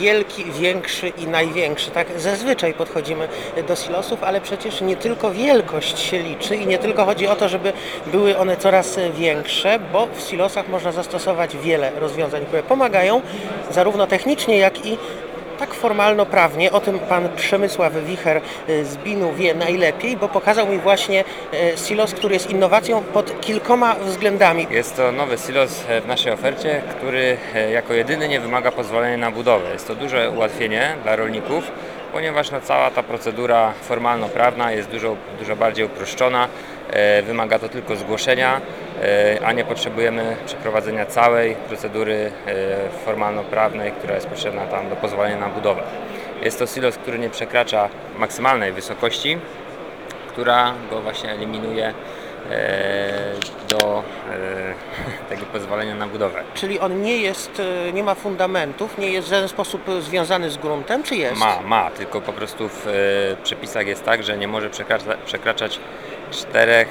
wielki, większy i największy. Tak zazwyczaj podchodzimy do silosów, ale przecież nie tylko wielkość się liczy i nie tylko chodzi o to, żeby były one coraz większe, bo w silosach można zastosować wiele rozwiązań, które pomagają zarówno technicznie, jak i tak formalno-prawnie. O tym pan Przemysław Wicher y, z BIN-u wie najlepiej, bo pokazał mi właśnie y, silos, który jest innowacją pod kilkoma względami. Jest to nowy silos e, w naszej ofercie, który e, jako jedyny nie wymaga pozwolenia na budowę. Jest to duże ułatwienie dla rolników, ponieważ no, cała ta procedura formalno-prawna jest dużo, dużo bardziej uproszczona. E, Wymaga to tylko zgłoszenia, a nie potrzebujemy przeprowadzenia całej procedury e, formalno-prawnej, która jest potrzebna tam do pozwolenia na budowę. Jest to silos, który nie przekracza maksymalnej wysokości, która go właśnie eliminuje e, do e, tego pozwolenia na budowę. Czyli on nie jest, y, nie ma fundamentów, nie jest w żaden sposób związany z gruntem, czy jest? Ma, ma, tylko po prostu w e, przepisach jest tak, że nie może przekracza, przekraczać 4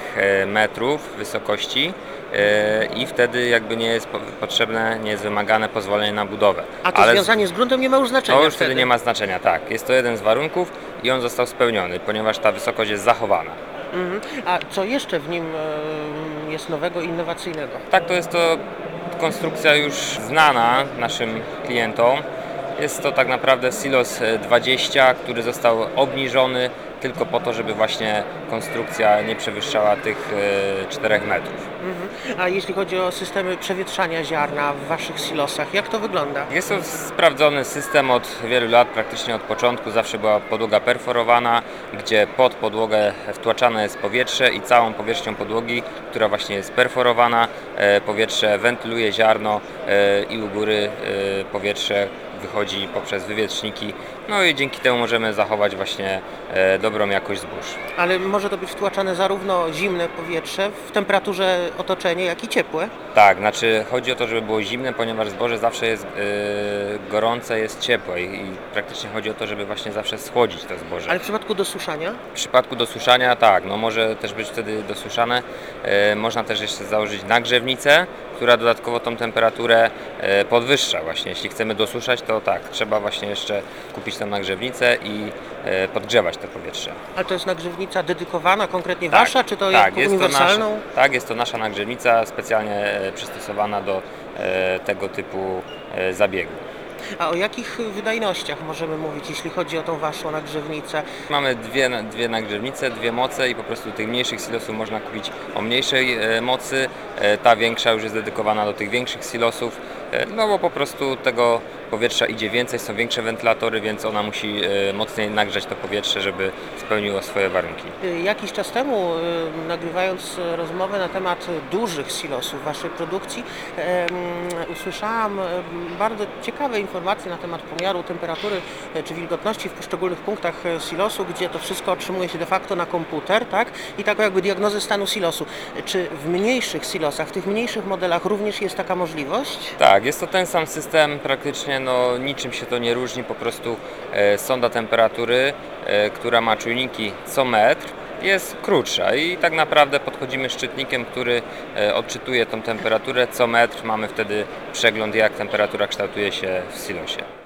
metrów wysokości e, i wtedy jakby nie jest po- potrzebne, nie jest wymagane pozwolenie na budowę. A to Ale związanie z gruntem nie ma już znaczenia to już wtedy nie ma znaczenia, tak. Jest to jeden z warunków i on został spełniony, ponieważ ta wysokość jest zachowana. Mhm. A co jeszcze w nim jest nowego, innowacyjnego? Tak, to jest to konstrukcja już znana naszym klientom. Jest to tak naprawdę silos e, 20, który został obniżony tylko po to, żeby właśnie konstrukcja nie przewyższała tych e, 4 metrów. Mhm. A jeśli chodzi o systemy przewietrzania ziarna w waszych silosach, jak to wygląda? Jest to sprawdzony system od wielu lat, praktycznie od początku. Zawsze była podłoga perforowana, gdzie pod podłogę wtłaczane jest powietrze i całą powierzchnią podłogi, która właśnie jest perforowana, e, powietrze wentyluje ziarno e, i u góry e, powietrze wychodzi poprzez wywietrzniki. No i dzięki temu możemy zachować właśnie e, dobrą jakość zbóż. Ale może to być wtłaczane zarówno zimne powietrze w temperaturze otoczenia, jak i ciepłe. Tak, znaczy chodzi o to, żeby było zimne, ponieważ zboże zawsze jest e, gorące, jest ciepłe i, i praktycznie chodzi o to, żeby właśnie zawsze schłodzić to zboże. Ale w przypadku dosuszania? W przypadku dosuszania tak, no może też być wtedy dosuszane. E, można też jeszcze założyć nagrzewnicę, która dodatkowo tą temperaturę e, podwyższa właśnie. Jeśli chcemy dosuszać, to tak, trzeba właśnie jeszcze kupić tą nagrzewnicę i e, podgrzewać to powietrze. Ale to jest nagrzewnica dedykowana, konkretnie wasza, czy to tak, jest to uniwersalną? nasza, tak, jest to nasza nagrzewnica specjalnie e, przystosowana do tego typu zabiegu. A o jakich wydajnościach możemy mówić, jeśli chodzi o tą waszą nagrzewnicę? Mamy dwie, dwie nagrzewnice, dwie moce i po prostu tych mniejszych silosów można kupić o mniejszej e, mocy. E, Ta większa już jest dedykowana do tych większych silosów, e, no bo po prostu tego powietrza idzie więcej, są większe wentylatory, więc ona musi e, mocniej nagrzać to powietrze, żeby spełniło swoje warunki. Y, Jakiś czas temu, y, nagrywając rozmowę na temat dużych silosów waszej produkcji, usłyszałam bardzo ciekawe informacje na temat pomiaru temperatury e, czy wilgotności w poszczególnych punktach e, silosu, gdzie to wszystko otrzymuje się de facto na komputer, tak? I taką jakby diagnozę stanu silosu. Czy w mniejszych silosach, w tych mniejszych modelach również jest taka możliwość? Tak, jest to ten sam system, praktycznie no, niczym się to nie różni, po prostu e, sonda temperatury, e, która ma czujniki co metr, jest krótsza i tak naprawdę podchodzimy szczytnikiem, który e, odczytuje tą temperaturę co metr, mamy wtedy przegląd jak temperatura kształtuje się w silosie.